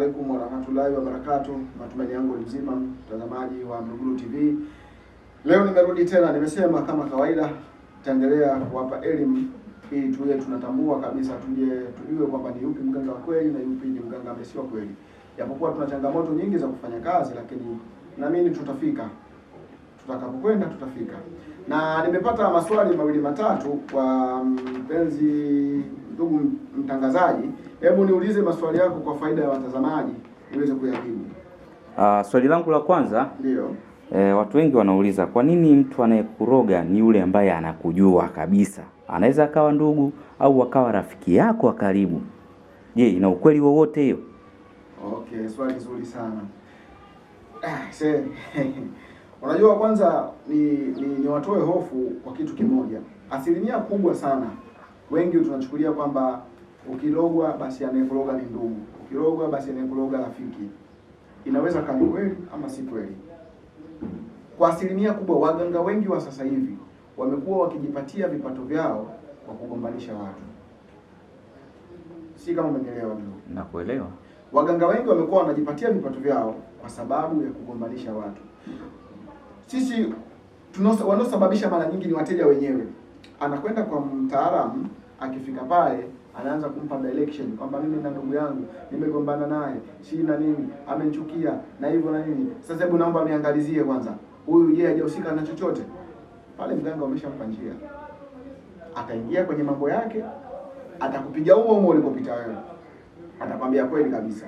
alaikum warahmatullahi wabarakatuh. Matumaini yangu ni mzima, mtazamaji wa Mlugulu TV. Leo nimerudi tena, nimesema kama kawaida taendelea kuwapa elimu ili tuwe tunatambua kabisa, tuje tujue kwamba ni yupi mganga wa kweli na yupi ni mganga sio kweli. Japokuwa tuna changamoto nyingi za kufanya kazi, lakini naamini tutafika, tutakapokwenda tutafika. Na nimepata maswali mawili matatu kwa mpenzi ndugu mtangazaji, hebu niulize maswali yako kwa faida ya watazamaji niweze kuyajibu. Uh, swali langu la kwanza Ndio. E, watu wengi wanauliza kwa nini mtu anayekuroga ni yule ambaye anakujua kabisa? Anaweza akawa ndugu au akawa rafiki yako wa karibu. Je, ina ukweli wowote hiyo? Okay, swali zuri sana. Unajua kwanza ni, ni, ni watoe hofu kwa kitu kimoja. Asilimia kubwa sana wengi tunachukulia kwamba ukilogwa basi anayekuloga ni ndugu, ukilogwa basi anayekuloga rafiki. Inaweza kama kweli ama si kweli. Kwa asilimia kubwa waganga wengi wa sasa hivi wamekuwa wakijipatia vipato vyao kwa kugombanisha watu. Si kama umenielewa Ndio, Nakuelewa. Waganga wengi wamekuwa wanajipatia vipato vyao kwa sababu ya kugombanisha watu. Sisi wanaosababisha mara nyingi ni wateja wenyewe. Anakwenda kwa mtaalamu, akifika pale anaanza kumpa direction kwamba mimi na ndugu yangu nimegombana naye, si na nini, amenichukia na hivyo na nini. Sasa hebu naomba niangalizie kwanza, huyu je, hajahusika na chochote? Pale mganga ameshampa njia, ataingia kwenye mambo yake, atakupiga huo huo ulipopita wewe atakwambia kweli kabisa.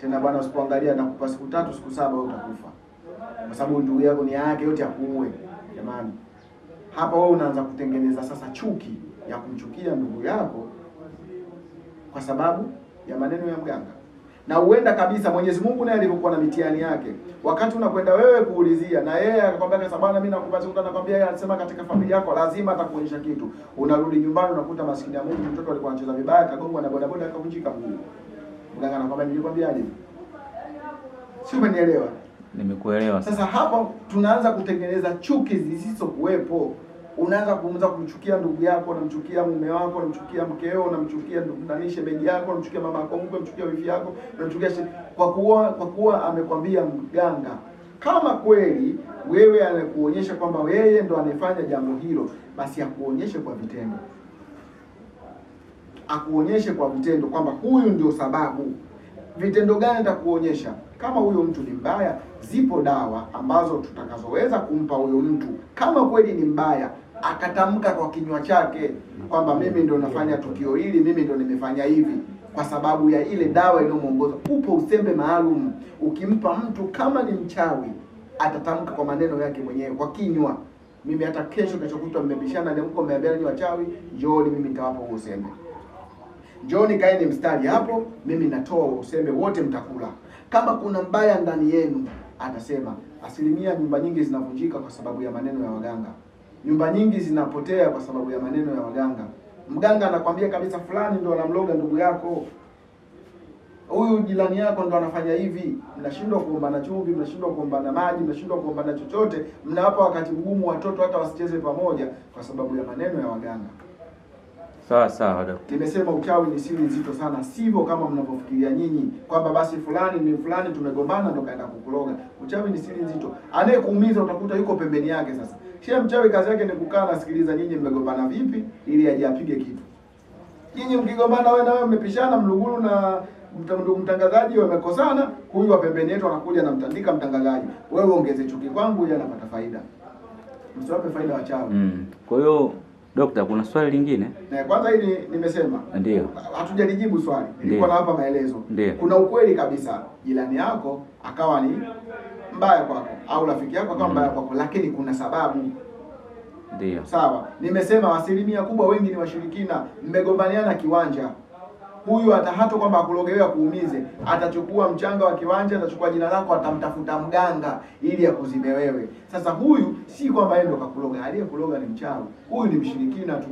Tena bwana, usipoangalia nakupa siku tatu siku saba utakufa, kwa sababu ndugu yako ni yake yote akuue. Jamani, hapa wewe unaanza kutengeneza sasa chuki ya kumchukia ndugu yako kwa sababu ya maneno ya mganga, na huenda kabisa Mwenyezi Mungu naye alivyokuwa na mitihani yake, wakati unakwenda wewe kuulizia na yeye akakwambia kasa bwana, mimi nakupatia, nakwambia yeye anasema katika familia yako lazima atakuonyesha kitu. Unarudi nyumbani unakuta maskini ya Mungu, mtoto alikuwa anacheza vibaya, kagongwa na bodaboda akavunjika mguu. Mganga anakwambia nilikwambiaje? Si umenielewa? Nimekuelewa. Sasa hapa tunaanza kutengeneza chuki zisizokuwepo. Unaanza kuanza kumchukia ndugu yako, unamchukia mume wako, unamchukia mkeo, unamchukia ndugu nani shemeji yako, unamchukia mama yako mkwe, unamchukia wifi yako, unamchukia kwa kuwa kwa kuwa amekwambia mganga. Kama kweli wewe anakuonyesha kwamba yeye ndo anefanya jambo hilo, basi akuonyeshe kwa vitendo, akuonyeshe kwa vitendo kwamba huyu ndio sababu. Vitendo gani nitakuonyesha. Kama huyo mtu ni mbaya, zipo dawa ambazo tutakazoweza kumpa huyo mtu. Kama kweli ni mbaya, akatamka kwa kinywa chake kwamba mimi ndo nafanya tukio hili, mimi ndo nimefanya hivi, kwa sababu ya ile dawa inayomwongoza. Upo usembe maalum, ukimpa mtu kama ni mchawi, atatamka kwa maneno yake mwenyewe kwa kinywa. Mimi hata kesho kesho kutwa mmebishana, ni mko mmeambiana ni wachawi, njooni mimi nitawapa huo usembe. Njooni kaeni mstari hapo, mimi natoa useme wote mtakula. Kama kuna mbaya ndani yenu, anasema Asilimia nyumba nyingi zinavunjika kwa sababu ya maneno ya waganga. Nyumba nyingi zinapotea kwa sababu ya maneno ya waganga. Mganga anakwambia kabisa, fulani ndo anamloga ndugu yako, huyu jirani yako ndo anafanya hivi. Mnashindwa kuombana chumvi, mnashindwa kuombana maji, mnashindwa kuombana chochote, mnawapa wakati mgumu watoto hata wasicheze pamoja kwa sababu ya maneno ya waganga. Sawa sawa daktari. Nimesema uchawi ni siri nzito sana, sivyo kama mnavyofikiria nyinyi kwamba basi fulani ni fulani tumegombana ndo kaenda kukuloga. Uchawi ni siri nzito, anayekuumiza utakuta yuko pembeni yake. Sasa shia mchawi kazi yake ni kukaa nasikiliza nyinyi mmegombana vipi, ili aje apige kitu. Nyinyi mkigombana, wewe na wewe mmepishana, Mlugulu na mtangazaji wamekosana, huyu wa pembeni yetu anakuja namtandika mtangazaji, wewe ongeze chuki kwangu, yeye anapata faida. Msiwape faida wachawi. Mm. Kwa hiyo dokta, kuna swali lingine? Kwanza hili nimesema Ndio. hatujalijibu swali, nilikuwa nawapa maelezo. Ndiyo. Kuna ukweli kabisa, jirani yako akawa ni mbaya kwako au rafiki yako akawa Mm. mbaya kwako, lakini kuna sababu. Ndio. Sawa, nimesema asilimia kubwa wengi ni washirikina, mmegombaniana kiwanja. Huyu hata hata kwamba akulogewe akuumize, atachukua mchanga wa kiwanja, atachukua jina lako, atamtafuta mganga ili akuzibe wewe. Sasa huyu si kwamba yeye ndo kakuloga, aliyekuloga ni mchawi. Huyu ni mshirikina tu,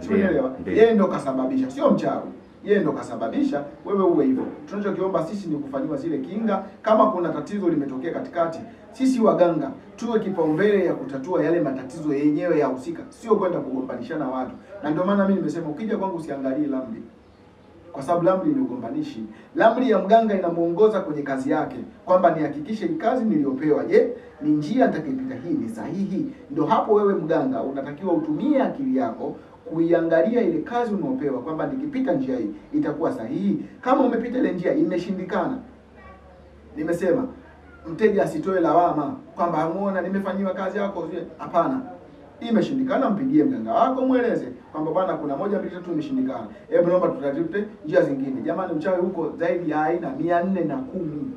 sielewa. Yeye ndo kasababisha, sio mchawi. Yeye ndo kasababisha wewe uwe hivyo. Tunachokiomba sisi ni kufanyiwa zile kinga. Kama kuna tatizo limetokea katikati, sisi waganga tuwe kipaumbele ya kutatua yale matatizo yenyewe ya yahusika, sio kwenda kugombanishana watu. Na ndio maana mimi nimesema ukija kwangu usiangalie lambi kwa sababu lamri ni ugombanishi. Ramli ya mganga inamuongoza kwenye kazi yake, kwamba nihakikishe hii kazi niliyopewa, je, ni njia nitakayopita hii ni sahihi? Ndio hapo wewe mganga unatakiwa utumie akili yako kuiangalia ile kazi unaopewa, kwamba nikipita njia hii itakuwa sahihi. Kama umepita ile njia imeshindikana, nimesema mteja asitoe lawama kwamba amuona nimefanyiwa kazi yako. Hapana, imeshindikana, mpigie mganga wako, mweleze kwamba bwana, kuna moja mbili tatu imeshindikana, hebu naomba tutatute njia zingine. Jamani, uchawi huko zaidi ya aina mia nne na kumi,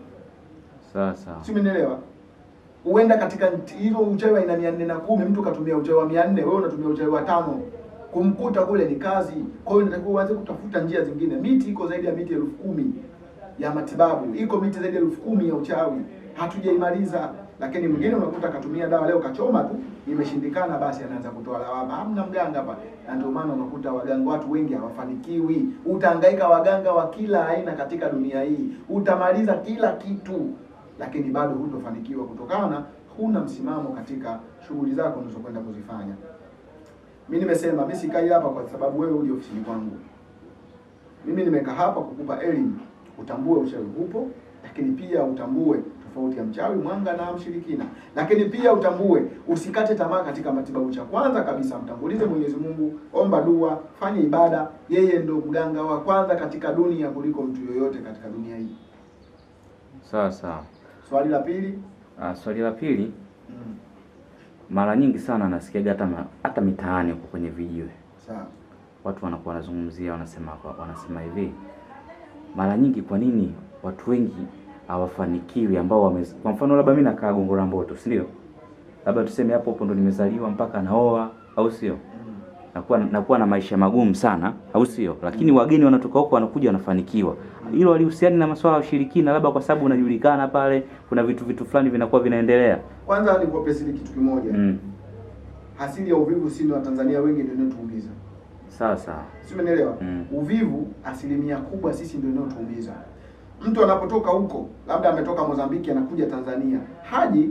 sawa. si umenielewa? Huenda katika hilo hizo uchawi wa aina mia nne na kumi mtu katumia uchawi wa mia nne wewe unatumia uchawi wa tano kumkuta kule ni kazi. Kwa hiyo natakiwa uanze kutafuta njia zingine. Miti iko zaidi ya miti elfu kumi ya matibabu, iko miti zaidi ya elfu kumi ya uchawi, hatujaimaliza. Lakini mwingine unakuta akatumia dawa leo kachoma tu, imeshindikana, basi anaanza kutoa lawama, hamna mganga hapa. Na ndio maana unakuta waganga, watu wengi hawafanikiwi. Utahangaika waganga wa kila aina katika dunia hii, utamaliza kila kitu, lakini bado hutofanikiwa kutokana huna msimamo katika shughuli zako unazokwenda kuzifanya. Mimi nimesema mimi sikai hapa kwa sababu wewe uje ofisini kwangu. Mimi nimekaa hapa kukupa elimu, utambue uchawi upo, lakini pia utambue tofauti ya mchawi, mwanga na mshirikina. Lakini pia utambue, usikate tamaa katika matibabu. Cha kwanza kabisa, mtangulize Mwenyezi Mungu, omba dua, fanye ibada. Yeye ndo mganga wa kwanza katika dunia kuliko mtu yoyote katika dunia hii. Sawa sawa. Swali la pili. Ah, swali la pili, Mm. mara nyingi sana nasikiaga hata hata mitaani huko kwenye vijiwe Sawa. watu wanakuwa wanazungumzia, wanasema wanasema hivi, mara nyingi, kwa nini watu wengi hawafanikiwi ambao wame, kwa mfano labda mimi nakaa Gongo la Mboto, si ndio? Labda tuseme hapo hapo ndo nimezaliwa mpaka naoa, au sio? Nakuwa nakuwa na maisha magumu sana, au sio? Lakini wageni wanatoka huko wanakuja wanafanikiwa. Hilo halihusiani na masuala ya ushirikina, labda kwa sababu unajulikana pale, kuna vitu vitu fulani vinakuwa vinaendelea. Kwanza nikupe siri kitu kimoja. Mm. Asili ya uvivu si ni Watanzania wengi ndio inayotuumiza. Sawa sawa. Si umeelewa? Mm. Uvivu asilimia kubwa sisi ndio inayotuumiza. Mtu anapotoka huko, labda ametoka Mozambiki anakuja Tanzania, haji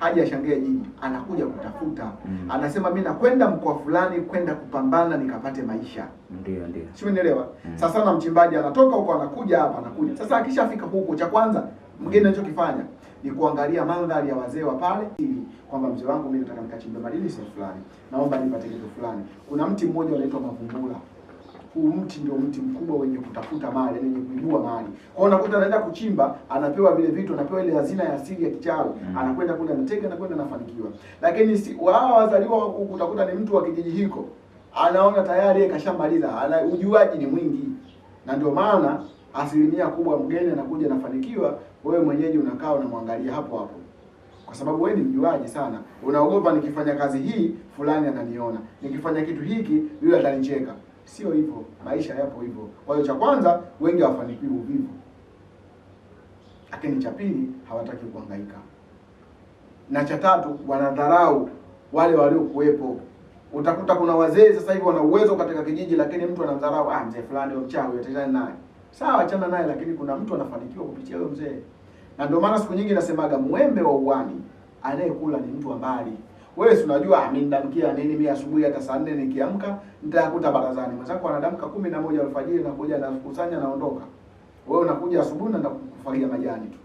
haji ashangae jiji, anakuja kutafuta. Mm. Anasema mimi nakwenda mkoa fulani kwenda kupambana nikapate maisha. Ndio ndio. Si umenielewa? Mm. Sasa na mchimbaji anatoka huko anakuja hapa anakuja. Sasa akishafika huko cha kwanza mgeni anachokifanya ni kuangalia mandhari ya wazee wa pale ili kwamba mzee wangu mimi nataka nikachimbe madini sehemu fulani. Naomba nipate kitu fulani. Kuna mti mmoja unaitwa mavumbula. Huu mti ndio mti mkubwa wenye kutafuta mali, wenye kuibua mali. Kwa hiyo unakuta anaenda kuchimba, anapewa vile vitu, anapewa ile hazina ya asili ya kichawi, Mm. anakwenda kule anateka, na kwenda anafanikiwa. Lakini si wao wazaliwa wa huku utakuta ni mtu wa kijiji hiko. Anaona tayari yeye kashamaliza, ana ujuaji ni mwingi. Na ndio maana asilimia kubwa mgeni anakuja anafanikiwa, wewe mwenyeji unakaa unamwangalia hapo hapo. Kwa sababu wewe ni mjuaji sana. Unaogopa nikifanya kazi hii fulani ananiona. Nikifanya kitu hiki yule atanicheka. Sio hivyo, maisha yapo hivyo. Kwa hiyo cha kwanza wengi hawafanikiwi uvivu. Lakini cha pili hawataki kuhangaika. Na cha tatu wanadharau wale waliokuwepo. Utakuta kuna wazee sasa hivi wana uwezo katika kijiji, lakini mtu anamdharau, ah, mzee fulani mchawi, atachana naye. Sawa, achana naye, lakini kuna mtu anafanikiwa kupitia huyo mzee. Na ndio maana siku nyingi nasemaga mwembe wa uwani anayekula ni mtu wa mbali. Wewe si unajua ah, mimi ndamkia nini mimi asubuhi hata saa nne nikiamka nitakuta barazani. Mwenzako anadamka kumi na moja alfajiri na kuja na kukusanya naondoka. Wewe unakuja asubuhi na kufagia majani tu.